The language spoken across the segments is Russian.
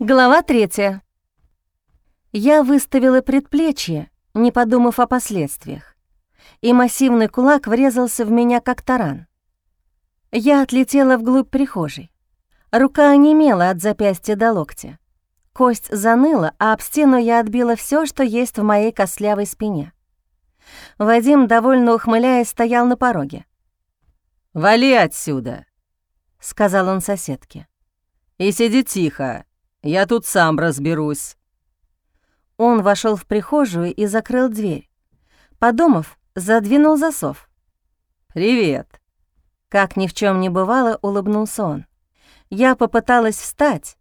Глава третья. Я выставила предплечье, не подумав о последствиях, и массивный кулак врезался в меня, как таран. Я отлетела вглубь прихожей. Рука онемела от запястья до локтя. Кость заныла, а об стену я отбила все, что есть в моей костлявой спине. Вадим, довольно ухмыляясь, стоял на пороге. «Вали отсюда», — сказал он соседке. «И сиди тихо, я тут сам разберусь». Он вошел в прихожую и закрыл дверь. Подумав, задвинул засов. «Привет», — как ни в чем не бывало, улыбнулся он. Я попыталась встать,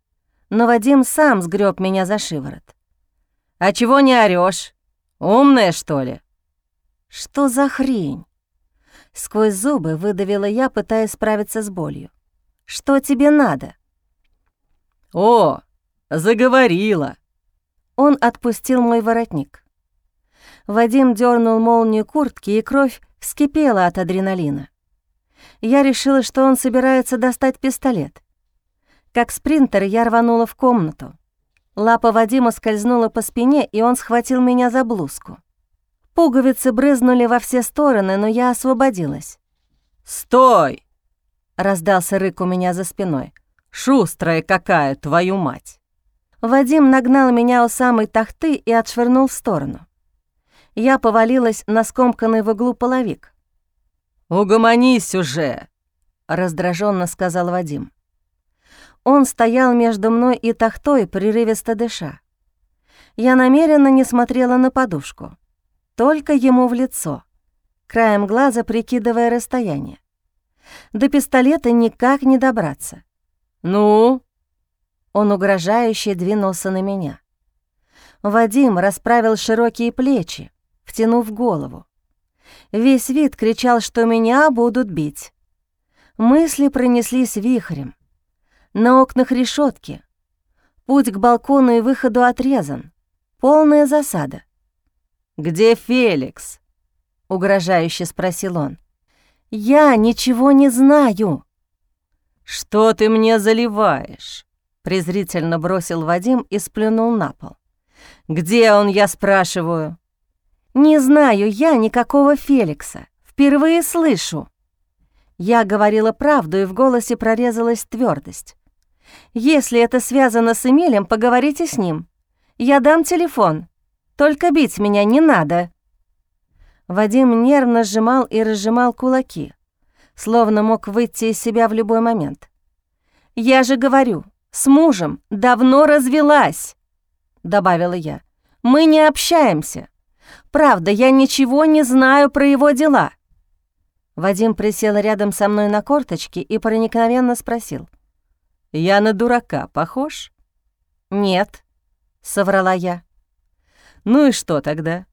но Вадим сам сгреб меня за шиворот. «А чего не орёшь? Умная, что ли?» «Что за хрень?» Сквозь зубы выдавила я, пытаясь справиться с болью. «Что тебе надо?» «О, заговорила!» Он отпустил мой воротник. Вадим дернул молнию куртки, и кровь вскипела от адреналина. Я решила, что он собирается достать пистолет. Как спринтер я рванула в комнату. Лапа Вадима скользнула по спине, и он схватил меня за блузку. Пуговицы брызнули во все стороны, но я освободилась. «Стой!» — раздался рык у меня за спиной. «Шустрая какая, твою мать!» Вадим нагнал меня у самой тахты и отшвырнул в сторону. Я повалилась на скомканный в углу половик. «Угомонись уже!» — раздраженно сказал Вадим. Он стоял между мной и тахтой, прерывисто дыша. Я намеренно не смотрела на подушку только ему в лицо, краем глаза прикидывая расстояние. До пистолета никак не добраться. «Ну?» Он угрожающе двинулся на меня. Вадим расправил широкие плечи, втянув голову. Весь вид кричал, что меня будут бить. Мысли пронеслись вихрем. На окнах решетки. Путь к балкону и выходу отрезан. Полная засада. «Где Феликс?» — угрожающе спросил он. «Я ничего не знаю». «Что ты мне заливаешь?» — презрительно бросил Вадим и сплюнул на пол. «Где он, я спрашиваю?» «Не знаю я никакого Феликса. Впервые слышу». Я говорила правду, и в голосе прорезалась твердость. «Если это связано с Эмилем, поговорите с ним. Я дам телефон. Только бить меня не надо». Вадим нервно сжимал и разжимал кулаки, словно мог выйти из себя в любой момент. «Я же говорю, с мужем давно развелась», — добавила я. «Мы не общаемся. Правда, я ничего не знаю про его дела». Вадим присел рядом со мной на корточки и проникновенно спросил. «Я на дурака похож?» «Нет», — соврала я. Ну и что тогда?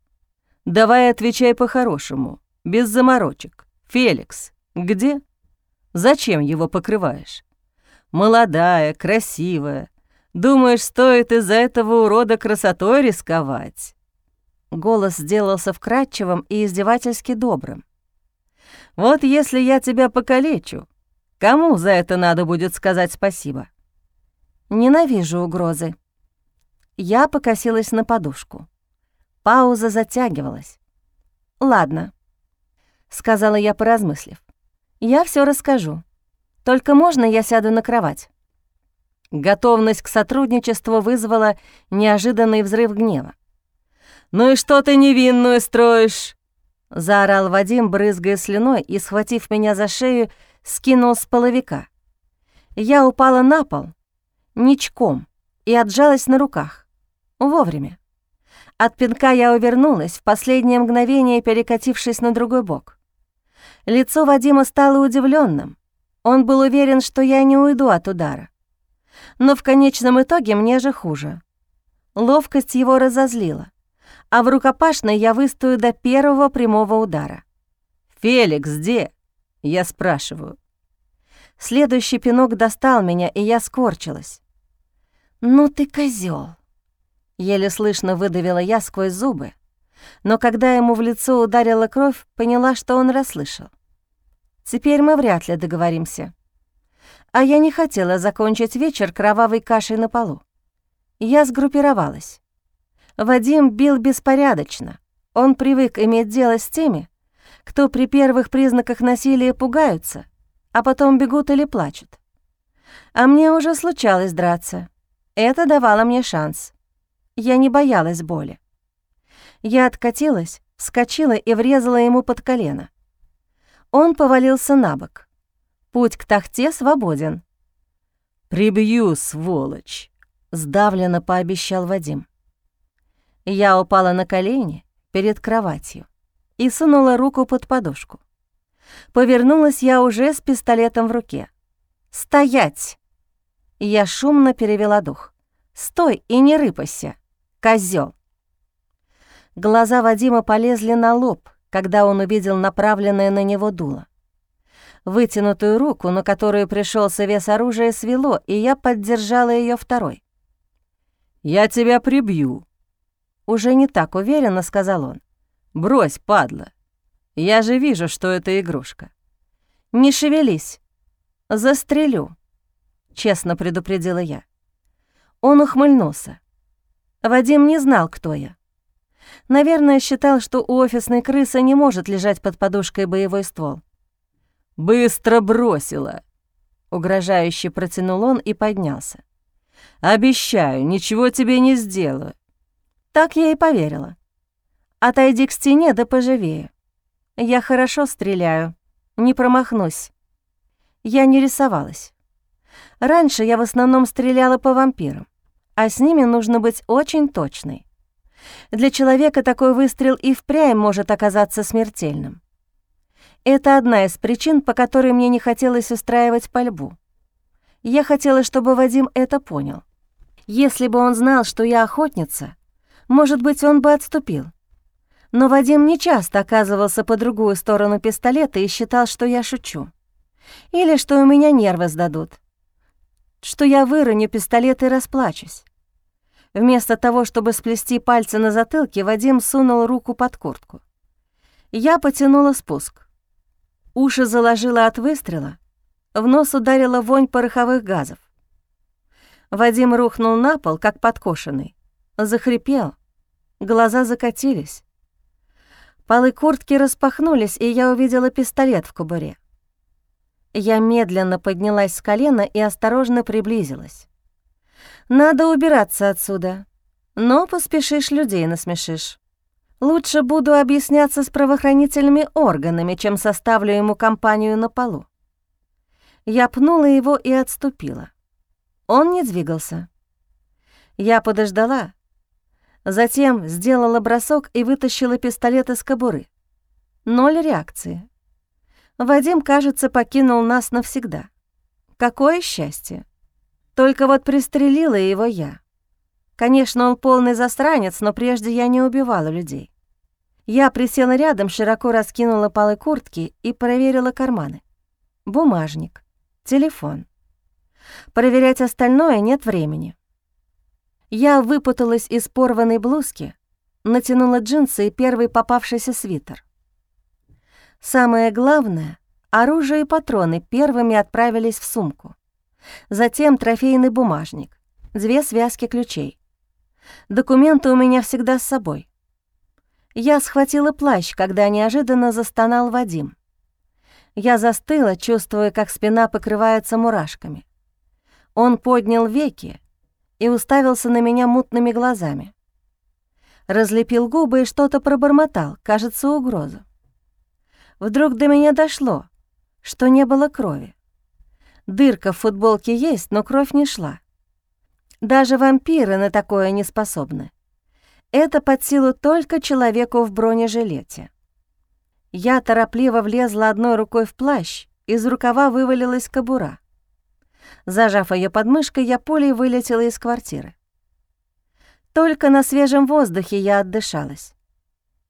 Давай отвечай по-хорошему, без заморочек. Феликс, где? Зачем его покрываешь? Молодая, красивая. Думаешь, стоит из-за этого урода красотой рисковать?» Голос сделался вкрадчивым и издевательски добрым. «Вот если я тебя покалечу, кому за это надо будет сказать спасибо?» «Ненавижу угрозы». Я покосилась на подушку. Пауза затягивалась. «Ладно», — сказала я, поразмыслив. «Я все расскажу. Только можно я сяду на кровать?» Готовность к сотрудничеству вызвала неожиданный взрыв гнева. «Ну и что ты невинную строишь?» — заорал Вадим, брызгая слюной, и, схватив меня за шею, скинул с половика. Я упала на пол, ничком, и отжалась на руках. Вовремя. От пинка я увернулась, в последнее мгновение перекатившись на другой бок. Лицо Вадима стало удивленным. Он был уверен, что я не уйду от удара. Но в конечном итоге мне же хуже. Ловкость его разозлила, а в рукопашной я выстою до первого прямого удара. «Феликс, где?» — я спрашиваю. Следующий пинок достал меня, и я скорчилась. «Ну ты козел! Еле слышно выдавила я сквозь зубы, но когда ему в лицо ударила кровь, поняла, что он расслышал. Теперь мы вряд ли договоримся. А я не хотела закончить вечер кровавой кашей на полу. Я сгруппировалась. Вадим бил беспорядочно. Он привык иметь дело с теми, кто при первых признаках насилия пугаются, а потом бегут или плачут. А мне уже случалось драться. Это давало мне шанс. Я не боялась боли. Я откатилась, вскочила и врезала ему под колено. Он повалился на бок. Путь к тахте свободен. «Прибью, сволочь!» — сдавленно пообещал Вадим. Я упала на колени перед кроватью и сунула руку под подушку. Повернулась я уже с пистолетом в руке. «Стоять!» Я шумно перевела дух. «Стой и не рыпайся, козёл!» Глаза Вадима полезли на лоб, когда он увидел направленное на него дуло. Вытянутую руку, на которую пришелся вес оружия, свело, и я поддержала ее второй. «Я тебя прибью», — уже не так уверенно сказал он. «Брось, падла. Я же вижу, что это игрушка». «Не шевелись. Застрелю», — честно предупредила я. Он ухмыльнулся. Вадим не знал, кто я. Наверное, считал, что у офисной крысы не может лежать под подушкой боевой ствол. «Быстро бросила!» — угрожающе протянул он и поднялся. «Обещаю, ничего тебе не сделаю». Так я и поверила. «Отойди к стене да поживее. Я хорошо стреляю, не промахнусь». Я не рисовалась. Раньше я в основном стреляла по вампирам, а с ними нужно быть очень точной. Для человека такой выстрел и впрямь может оказаться смертельным. Это одна из причин, по которой мне не хотелось устраивать пальбу. Я хотела, чтобы Вадим это понял. Если бы он знал, что я охотница, может быть, он бы отступил. Но Вадим не часто оказывался по другую сторону пистолета и считал, что я шучу. Или что у меня нервы сдадут. Что я выроню пистолет и расплачусь. Вместо того, чтобы сплести пальцы на затылке, Вадим сунул руку под куртку. Я потянула спуск. Уши заложила от выстрела, в нос ударила вонь пороховых газов. Вадим рухнул на пол, как подкошенный, захрипел, глаза закатились. Полы куртки распахнулись, и я увидела пистолет в кобуре. Я медленно поднялась с колена и осторожно приблизилась. Надо убираться отсюда. Но поспешишь, людей насмешишь. Лучше буду объясняться с правоохранительными органами, чем составлю ему компанию на полу. Я пнула его и отступила. Он не двигался. Я подождала, затем сделала бросок и вытащила пистолет из кобуры. Ноль реакции. Вадим, кажется, покинул нас навсегда. Какое счастье! Только вот пристрелила его я. Конечно, он полный засранец, но прежде я не убивала людей. Я присела рядом, широко раскинула полы куртки и проверила карманы. Бумажник, телефон. Проверять остальное нет времени. Я выпуталась из порванной блузки, натянула джинсы и первый попавшийся свитер. Самое главное, оружие и патроны первыми отправились в сумку. Затем трофейный бумажник, две связки ключей. Документы у меня всегда с собой. Я схватила плащ, когда неожиданно застонал Вадим. Я застыла, чувствуя, как спина покрывается мурашками. Он поднял веки и уставился на меня мутными глазами. Разлепил губы и что-то пробормотал, кажется, угрозу. Вдруг до меня дошло, что не было крови. Дырка в футболке есть, но кровь не шла. Даже вампиры на такое не способны. Это под силу только человеку в бронежилете. Я торопливо влезла одной рукой в плащ, из рукава вывалилась кобура. Зажав ее подмышкой, я пулей вылетела из квартиры. Только на свежем воздухе я отдышалась.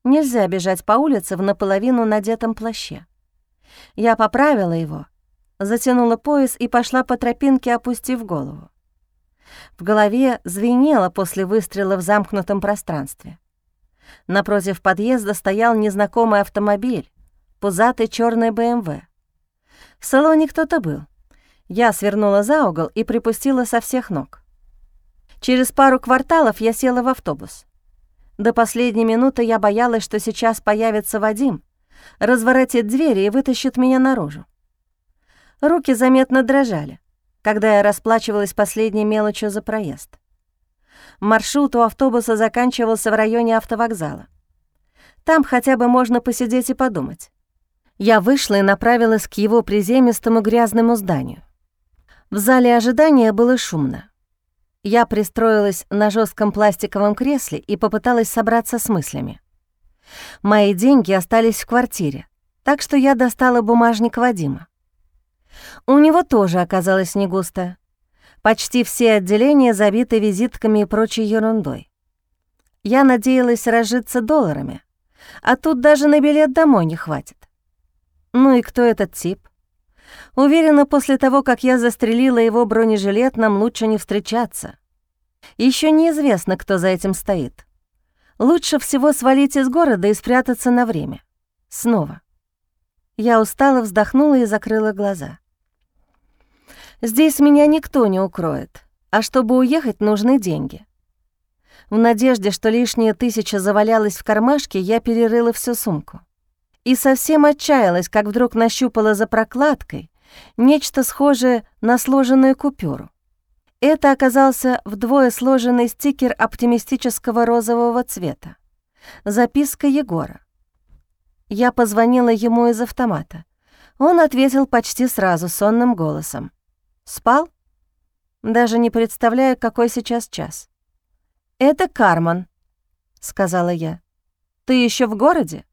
Нельзя бежать по улице в наполовину надетом плаще. Я поправила его — затянула пояс и пошла по тропинке, опустив голову. В голове звенело после выстрела в замкнутом пространстве. Напротив подъезда стоял незнакомый автомобиль, пузатый черный БМВ. В салоне кто-то был. Я свернула за угол и припустила со всех ног. Через пару кварталов я села в автобус. До последней минуты я боялась, что сейчас появится Вадим, разворотит двери и вытащит меня наружу. Руки заметно дрожали, когда я расплачивалась последней мелочью за проезд. Маршрут у автобуса заканчивался в районе автовокзала. Там хотя бы можно посидеть и подумать. Я вышла и направилась к его приземистому грязному зданию. В зале ожидания было шумно. Я пристроилась на жестком пластиковом кресле и попыталась собраться с мыслями. Мои деньги остались в квартире, так что я достала бумажник Вадима. У него тоже оказалось не густо. Почти все отделения забиты визитками и прочей ерундой. Я надеялась разжиться долларами, а тут даже на билет домой не хватит. Ну и кто этот тип? Уверена, после того, как я застрелила его бронежилет, нам лучше не встречаться. Еще неизвестно, кто за этим стоит. Лучше всего свалить из города и спрятаться на время. Снова. Я устало вздохнула и закрыла глаза. Здесь меня никто не укроет, а чтобы уехать, нужны деньги. В надежде, что лишняя тысяча завалялась в кармашке, я перерыла всю сумку. И совсем отчаялась, как вдруг нащупала за прокладкой нечто схожее на сложенную купюру. Это оказался вдвое сложенный стикер оптимистического розового цвета. Записка Егора. Я позвонила ему из автомата. Он ответил почти сразу, сонным голосом. «Спал?» Даже не представляю, какой сейчас час. «Это Карман», — сказала я. «Ты еще в городе?»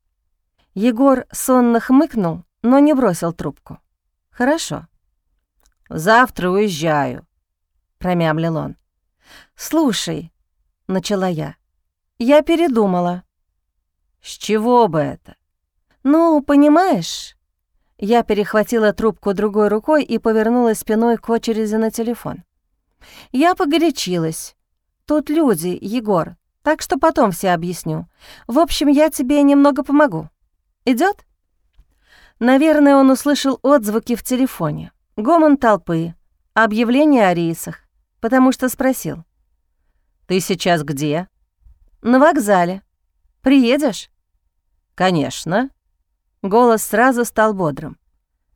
Егор сонно хмыкнул, но не бросил трубку. «Хорошо». «Завтра уезжаю», промямлил он. «Слушай», — начала я, — «я передумала». «С чего бы это?» «Ну, понимаешь...» Я перехватила трубку другой рукой и повернулась спиной к очереди на телефон. «Я погорячилась. Тут люди, Егор, так что потом все объясню. В общем, я тебе немного помогу. Идет? Наверное, он услышал отзвуки в телефоне, гомон толпы, объявление о рейсах потому что спросил. «Ты сейчас где?» «На вокзале. Приедешь?» «Конечно». Голос сразу стал бодрым.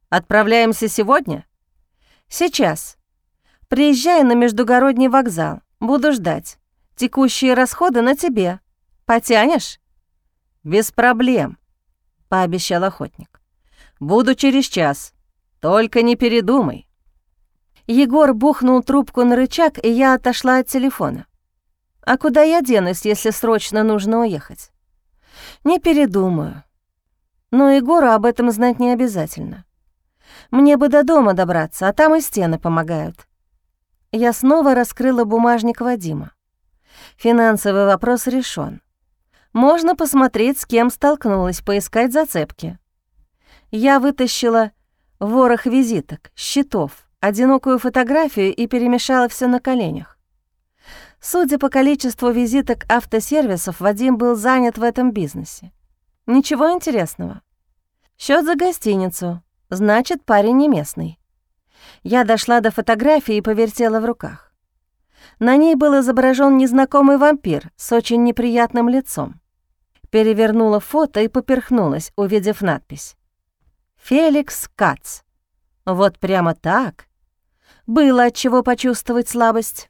«Отправляемся сегодня?» «Сейчас. Приезжай на междугородний вокзал. Буду ждать. Текущие расходы на тебе. Потянешь?» «Без проблем», — пообещал охотник. «Буду через час. Только не передумай». Егор бухнул трубку на рычаг, и я отошла от телефона. А куда я денусь, если срочно нужно уехать? Не передумаю. Но Егору об этом знать не обязательно. Мне бы до дома добраться, а там и стены помогают. Я снова раскрыла бумажник Вадима. Финансовый вопрос решен. Можно посмотреть, с кем столкнулась, поискать зацепки. Я вытащила ворох визиток, счетов, одинокую фотографию и перемешала все на коленях. Судя по количеству визиток автосервисов, Вадим был занят в этом бизнесе. Ничего интересного. Счет за гостиницу. Значит, парень не местный. Я дошла до фотографии и повертела в руках. На ней был изображен незнакомый вампир с очень неприятным лицом. Перевернула фото и поперхнулась, увидев надпись. «Феликс Кац». Вот прямо так было от чего почувствовать слабость.